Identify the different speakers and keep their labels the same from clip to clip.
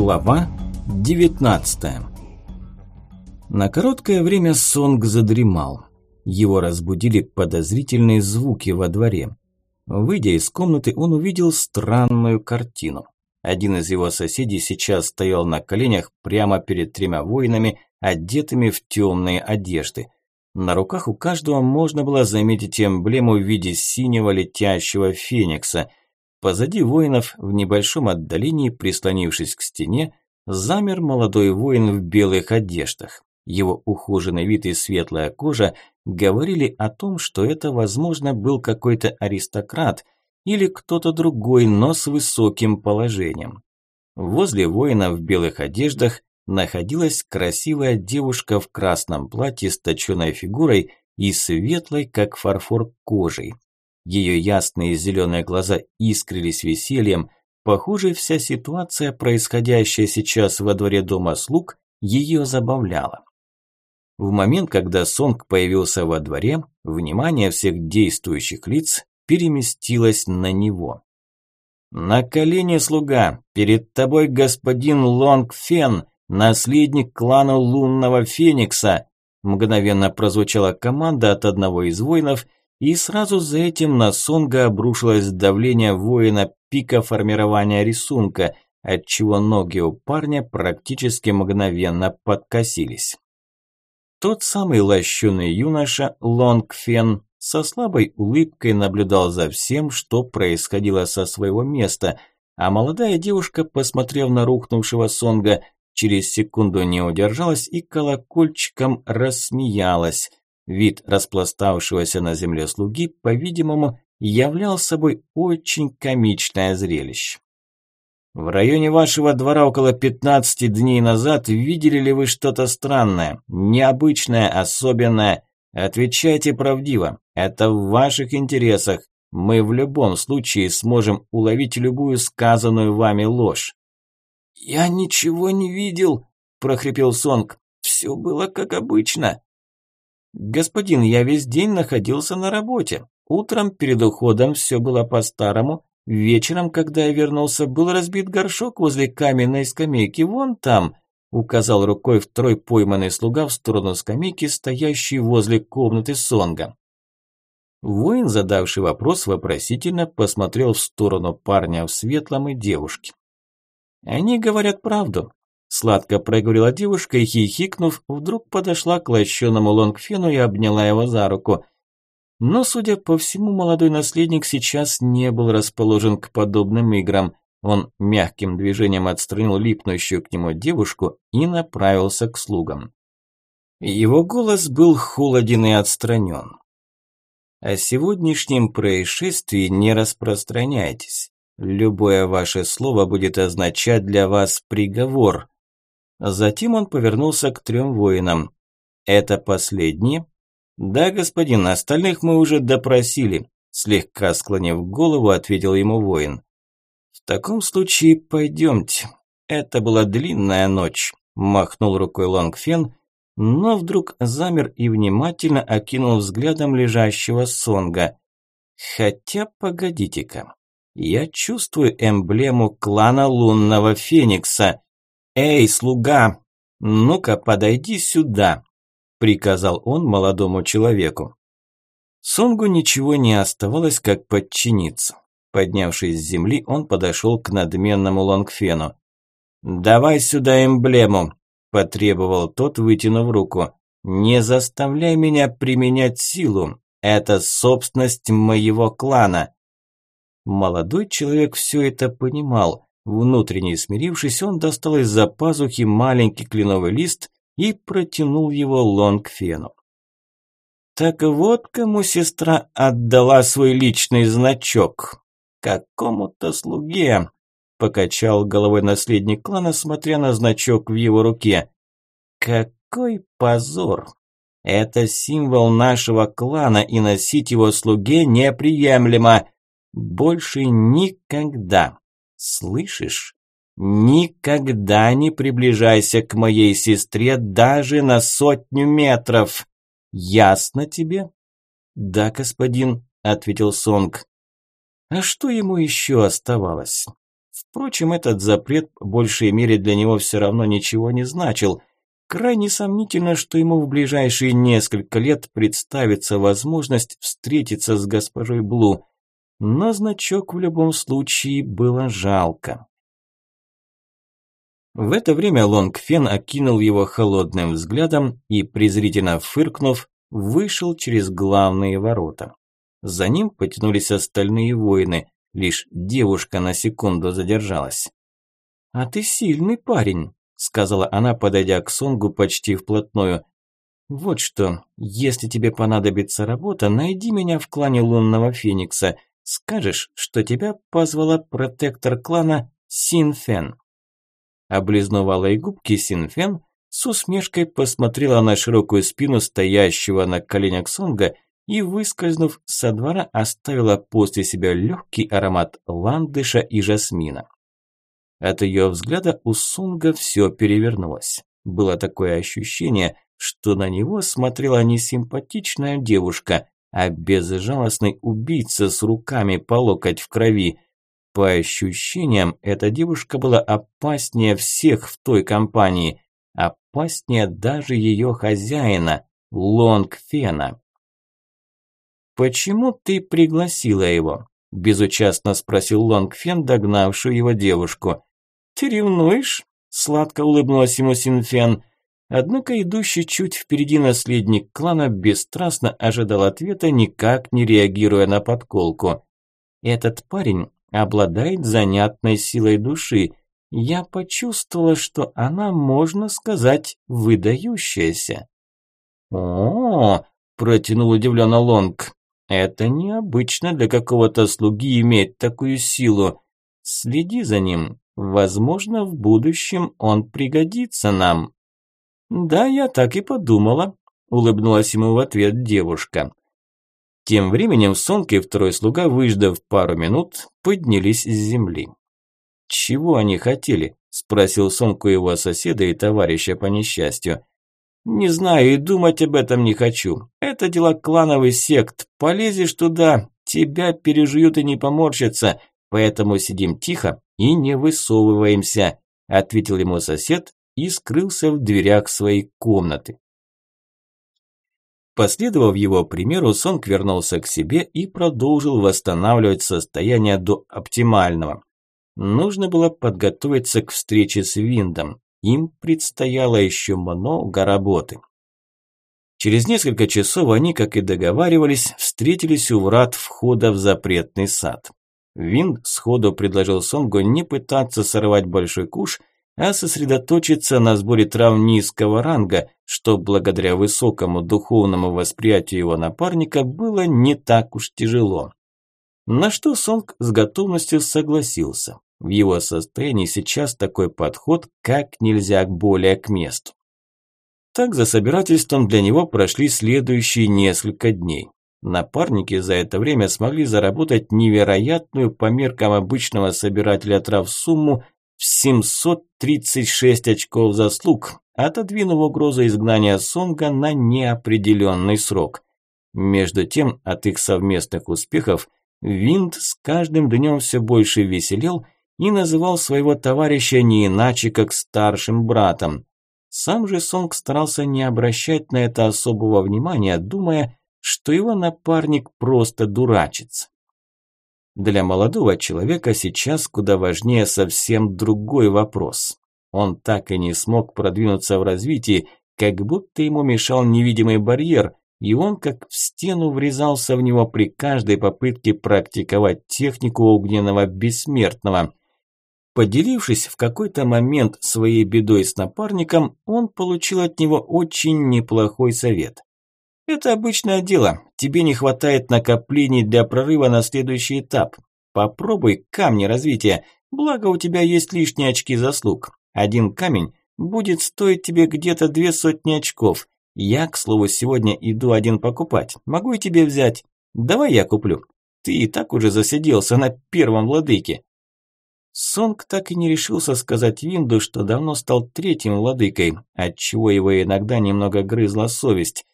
Speaker 1: Глава 19 На короткое время Сонг задремал. Его разбудили подозрительные звуки во дворе. Выйдя из комнаты, он увидел странную картину. Один из его соседей сейчас стоял на коленях прямо перед тремя воинами, одетыми в темные одежды. На руках у каждого можно было заметить эмблему в виде синего летящего феникса. Позади воинов, в небольшом отдалении, прислонившись к стене, замер молодой воин в белых одеждах. Его ухоженный вид и светлая кожа говорили о том, что это, возможно, был какой-то аристократ или кто-то другой, но с высоким положением. Возле воина в белых одеждах находилась красивая девушка в красном платье с точеной фигурой и светлой, как фарфор, кожей. Ее ясные зеленые глаза искрились весельем. Похоже, вся ситуация, происходящая сейчас во дворе дома слуг, ее забавляла. В момент, когда Сонг появился во дворе, внимание всех действующих лиц переместилось на него. «На колени, слуга! Перед тобой господин Лонг Фен, наследник клана Лунного Феникса!» Мгновенно прозвучала команда от одного из воинов, и сразу за этим на Сонга обрушилось давление воина пика формирования рисунка, отчего ноги у парня практически мгновенно подкосились. Тот самый лощеный юноша Лонг Фен со слабой улыбкой наблюдал за всем, что происходило со своего места, а молодая девушка, посмотрев на рухнувшего Сонга, через секунду не удержалась и колокольчиком рассмеялась. Вид распластавшегося на земле слуги, по-видимому, являл собой очень комичное зрелище. В районе вашего двора около 15 дней назад видели ли вы что-то странное, необычное, особенное? Отвечайте правдиво. Это в ваших интересах. Мы в любом случае сможем уловить любую сказанную вами ложь. Я ничего не видел, прохрипел Сонг. Все было как обычно. Господин, я весь день находился на работе. Утром перед уходом все было по-старому, Вечером, когда я вернулся, был разбит горшок возле каменной скамейки, вон там, указал рукой второй пойманный слуга в сторону скамейки, стоящей возле комнаты Сонга. Воин, задавший вопрос, вопросительно посмотрел в сторону парня в светлом и девушки. «Они говорят правду», – сладко проговорила девушка и, хихикнув, вдруг подошла к лощеному Лонгфену и обняла его за руку – но, судя по всему, молодой наследник сейчас не был расположен к подобным играм. Он мягким движением отстранил липнущую к нему девушку и направился к слугам. Его голос был холоден и отстранен. О сегодняшнем происшествии не распространяйтесь. Любое ваше слово будет означать для вас приговор. Затем он повернулся к трем воинам. Это последние, «Да, господин, остальных мы уже допросили», – слегка склонив голову, ответил ему воин. «В таком случае пойдемте. Это была длинная ночь», – махнул рукой Лонгфен, но вдруг замер и внимательно окинул взглядом лежащего Сонга. «Хотя, погодите-ка, я чувствую эмблему клана Лунного Феникса. Эй, слуга, ну-ка подойди сюда», приказал он молодому человеку. Сонгу ничего не оставалось, как подчиниться. Поднявшись с земли, он подошел к надменному Лонгфену. «Давай сюда эмблему», – потребовал тот, вытянув руку. «Не заставляй меня применять силу. Это собственность моего клана». Молодой человек все это понимал. Внутренне смирившись, он достал из-за пазухи маленький кленовый лист и протянул его Лонгфену. Так вот кому сестра отдала свой личный значок. Какому-то слуге, покачал головой наследник клана, смотря на значок в его руке. Какой позор! Это символ нашего клана, и носить его слуге неприемлемо. Больше никогда. Слышишь? Никогда не приближайся к моей сестре даже на сотню метров. Ясно тебе? Да, господин, ответил Сонг. А что ему еще оставалось? Впрочем, этот запрет в большей мере для него все равно ничего не значил. Крайне сомнительно, что ему в ближайшие несколько лет представится возможность встретиться с госпожой Блу. Но значок в любом случае было жалко. В это время Лонгфен окинул его холодным взглядом и, презрительно фыркнув, вышел через главные ворота. За ним потянулись остальные воины, лишь девушка на секунду задержалась. «А ты сильный парень», – сказала она, подойдя к Сонгу почти вплотную. «Вот что, если тебе понадобится работа, найди меня в клане Лунного Феникса. Скажешь, что тебя позвала протектор клана Синфен». Облизнув алые губки Синфен, с усмешкой посмотрела на широкую спину стоящего на коленях Сонга и, выскользнув со двора, оставила после себя легкий аромат ландыша и жасмина. От ее взгляда у Сунга все перевернулось. Было такое ощущение, что на него смотрела не симпатичная девушка, а безжалостный убийца с руками по локоть в крови. По ощущениям, эта девушка была опаснее всех в той компании – опаснее даже ее хозяина, Лонгфена. «Почему ты пригласила его?» – безучастно спросил Лонгфен, догнавшую его девушку. «Ты ревнуешь?» – сладко улыбнулась ему Синфен. Однако идущий чуть впереди наследник клана бесстрастно ожидал ответа, никак не реагируя на подколку. «Этот парень обладает занятной силой души, я почувствовала, что она, можно сказать, выдающаяся. О, протянул удивленно Лонг. Это необычно для какого-то слуги иметь такую силу. Следи за ним. Возможно, в будущем он пригодится нам. Да, я так и подумала, улыбнулась ему в ответ девушка. Тем временем Сонка и второй слуга, выждав пару минут, поднялись с земли. «Чего они хотели?» – спросил Сонку его соседа и товарища по несчастью. «Не знаю и думать об этом не хочу. Это дела клановый сект. Полезешь туда, тебя пережуют и не поморщатся, поэтому сидим тихо и не высовываемся», – ответил ему сосед и скрылся в дверях своей комнаты. Последовав его примеру, Сонг вернулся к себе и продолжил восстанавливать состояние до оптимального. Нужно было подготовиться к встрече с Виндом. Им предстояло еще много работы. Через несколько часов они, как и договаривались, встретились у врат входа в запретный сад. Винд сходу предложил Сонгу не пытаться сорвать большой куш, а сосредоточиться на сборе трав низкого ранга, что благодаря высокому духовному восприятию его напарника было не так уж тяжело. На что Сонг с готовностью согласился. В его состоянии сейчас такой подход как нельзя более к месту. Так за собирательством для него прошли следующие несколько дней. Напарники за это время смогли заработать невероятную по меркам обычного собирателя трав сумму в 736 очков заслуг, отодвинув угрозу изгнания Сонга на неопределенный срок. Между тем, от их совместных успехов Винт с каждым днем все больше веселел – и называл своего товарища не иначе, как старшим братом. Сам же Сонг старался не обращать на это особого внимания, думая, что его напарник просто дурачится. Для молодого человека сейчас куда важнее совсем другой вопрос. Он так и не смог продвинуться в развитии, как будто ему мешал невидимый барьер, и он как в стену врезался в него при каждой попытке практиковать технику огненного бессмертного. Поделившись в какой-то момент своей бедой с напарником, он получил от него очень неплохой совет. Это обычное дело, тебе не хватает накоплений для прорыва на следующий этап. Попробуй камни развития, благо у тебя есть лишние очки заслуг. Один камень будет стоить тебе где-то две сотни очков. Я, к слову, сегодня иду один покупать. Могу и тебе взять. Давай я куплю. Ты и так уже засиделся на первом владыке. Сонг так и не решился сказать Винду, что давно стал третьим владыкой, отчего его иногда немного грызла совесть,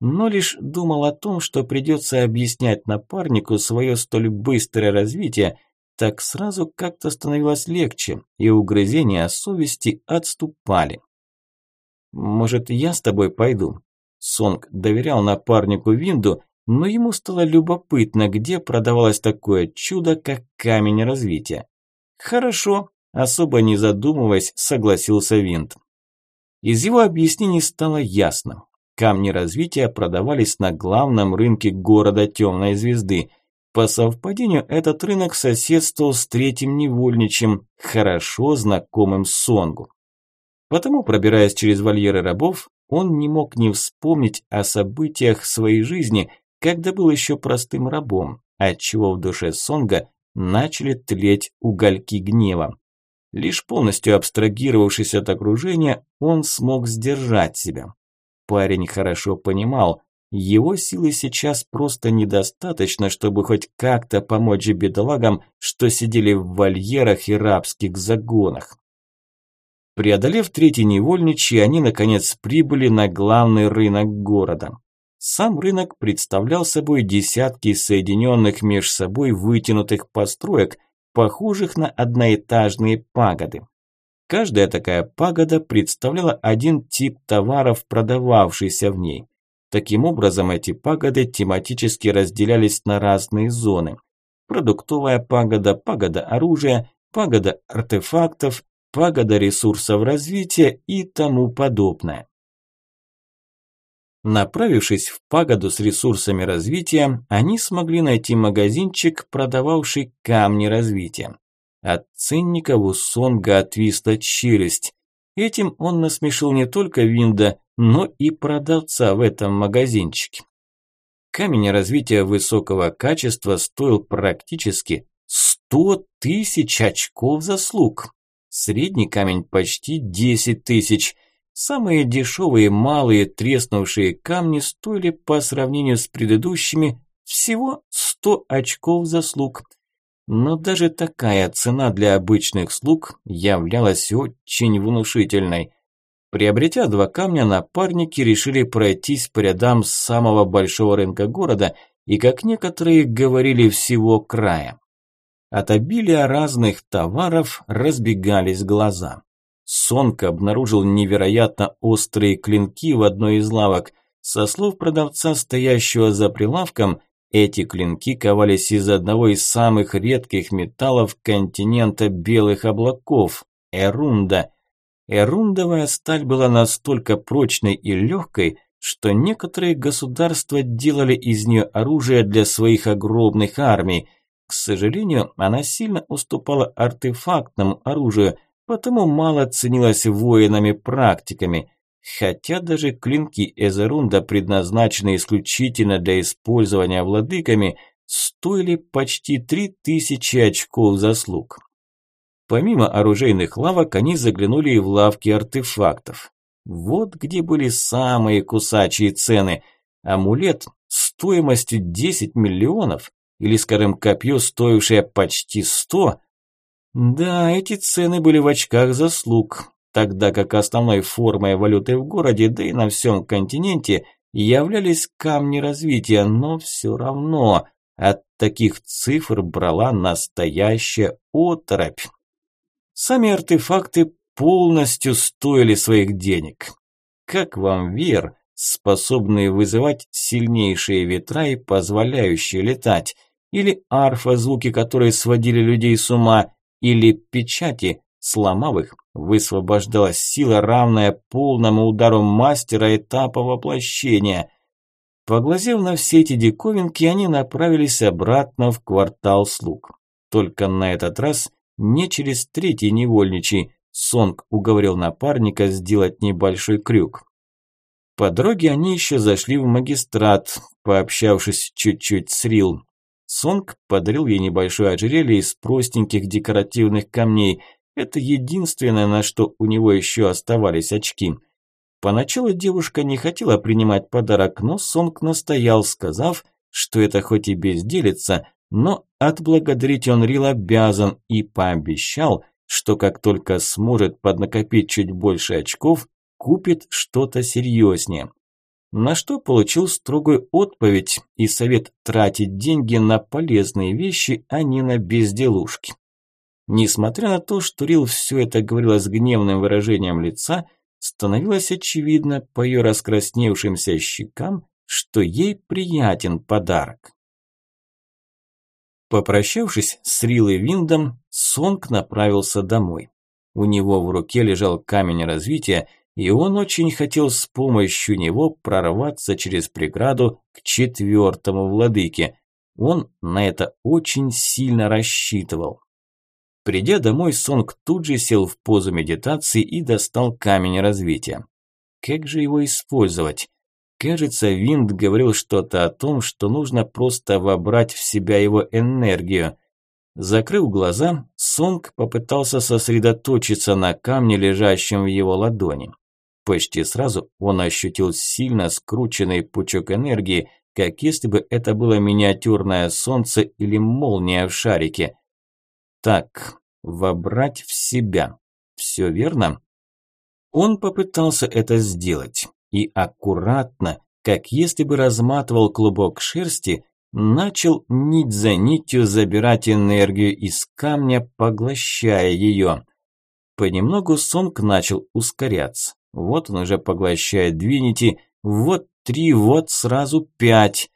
Speaker 1: но лишь думал о том, что придется объяснять напарнику свое столь быстрое развитие, так сразу как-то становилось легче, и угрызения совести отступали. «Может, я с тобой пойду?» Сонг доверял напарнику Винду, но ему стало любопытно, где продавалось такое чудо, как камень развития. «Хорошо», – особо не задумываясь, согласился Винд. Из его объяснений стало ясно. Камни развития продавались на главном рынке города Темной Звезды. По совпадению, этот рынок соседствовал с третьим невольничем, хорошо знакомым Сонгу. Потому, пробираясь через вольеры рабов, он не мог не вспомнить о событиях своей жизни, когда был еще простым рабом, отчего в душе Сонга начали тлеть угольки гнева. Лишь полностью абстрагировавшись от окружения, он смог сдержать себя. Парень хорошо понимал, его силы сейчас просто недостаточно, чтобы хоть как-то помочь бедолагам, что сидели в вольерах и рабских загонах. Преодолев третий невольничий, они наконец прибыли на главный рынок города. Сам рынок представлял собой десятки соединенных между собой вытянутых построек, похожих на одноэтажные пагоды. Каждая такая пагода представляла один тип товаров, продававшийся в ней. Таким образом, эти пагоды тематически разделялись на разные зоны. Продуктовая пагода, пагода оружия, пагода артефактов, пагода ресурсов развития и тому подобное. Направившись в пагоду с ресурсами развития, они смогли найти магазинчик, продававший камни развития. От ценника у Сонга отвисла челюсть. Этим он насмешил не только Винда, но и продавца в этом магазинчике. Камень развития высокого качества стоил практически 100 тысяч очков заслуг. Средний камень почти 10 тысяч. Самые дешевые малые треснувшие камни стоили по сравнению с предыдущими всего 100 очков заслуг – но даже такая цена для обычных слуг являлась очень внушительной. Приобретя два камня, напарники решили пройтись по рядам самого большого рынка города и, как некоторые говорили, всего края. От обилия разных товаров разбегались глаза. Сонг обнаружил невероятно острые клинки в одной из лавок. Со слов продавца, стоящего за прилавком, эти клинки ковались из одного из самых редких металлов континента белых облаков – эрунда. Эрундовая сталь была настолько прочной и легкой, что некоторые государства делали из нее оружие для своих огромных армий. К сожалению, она сильно уступала артефактному оружию, потому мало ценилась воинами-практиками – Хотя даже клинки Эзерунда, предназначенные исключительно для использования владыками, стоили почти 3000 очков заслуг. Помимо оружейных лавок, они заглянули и в лавки артефактов. Вот где были самые кусачие цены. Амулет стоимостью 10 миллионов, или, скажем, копье, стоившее почти 100. Да, эти цены были в очках заслуг, тогда как основной формой валюты в городе, да и на всем континенте, являлись камни развития, но все равно от таких цифр брала настоящая оторопь. Сами артефакты полностью стоили своих денег. Как вам вер, способные вызывать сильнейшие ветра и позволяющие летать, или арфа, звуки которые сводили людей с ума, или печати, Сломав их, высвобождалась сила, равная полному удару мастера этапа воплощения. Поглазев на все эти диковинки, они направились обратно в квартал слуг. Только на этот раз не через третий невольничий. Сонг уговорил напарника сделать небольшой крюк. По дороге они еще зашли в магистрат, пообщавшись чуть-чуть с Рил. Сонг подарил ей небольшое ожерелье из простеньких декоративных камней – это единственное, на что у него еще оставались очки. Поначалу девушка не хотела принимать подарок, но Сонг настоял, сказав, что это хоть и безделица, но отблагодарить он Рил обязан и пообещал, что как только сможет поднакопить чуть больше очков, купит что-то серьезнее. на что получил строгую отповедь и совет тратить деньги на полезные вещи, а не на безделушки. Несмотря на то, что Рил все это говорила с гневным выражением лица, становилось очевидно по ее раскрасневшимся щекам, что ей приятен подарок. Попрощавшись с Рил и Виндом, Сонг направился домой. У него в руке лежал камень развития, и он очень хотел с помощью него прорваться через преграду к четвертому владыке. Он на это очень сильно рассчитывал. Придя домой, Сонг тут же сел в позу медитации и достал камень развития. Как же его использовать? Кажется, Винд говорил что-то о том, что нужно просто вобрать в себя его энергию. Закрыв глаза, Сонг попытался сосредоточиться на камне, лежащем в его ладони. Почти сразу он ощутил сильно скрученный пучок энергии, как если бы это было миниатюрное солнце или молния в шарике. Так, вобрать в себя. Все верно? Он попытался это сделать и аккуратно, как если бы разматывал клубок шерсти, начал нить за нитью забирать энергию из камня, поглощая ее. Понемногу Сонг начал ускоряться. Вот он уже поглощает две нити, вот три, вот сразу пять.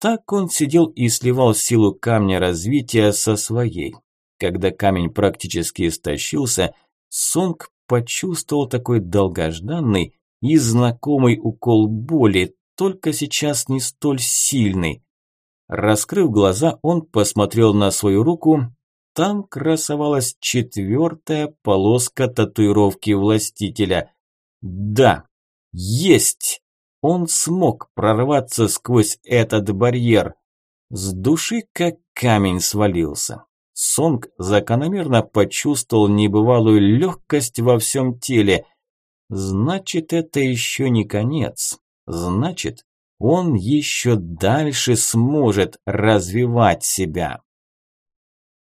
Speaker 1: Так он сидел и сливал силу камня развития со своей. Когда камень практически истощился, Сонг почувствовал такой долгожданный и знакомый укол боли, только сейчас не столь сильный. Раскрыв глаза, он посмотрел на свою руку. Там красовалась четвертая полоска татуировки властителя. Да, есть! Он смог прорваться сквозь этот барьер. С души как камень свалился. Сонг закономерно почувствовал небывалую легкость во всем теле. Значит, это еще не конец. Значит, он еще дальше сможет развивать себя.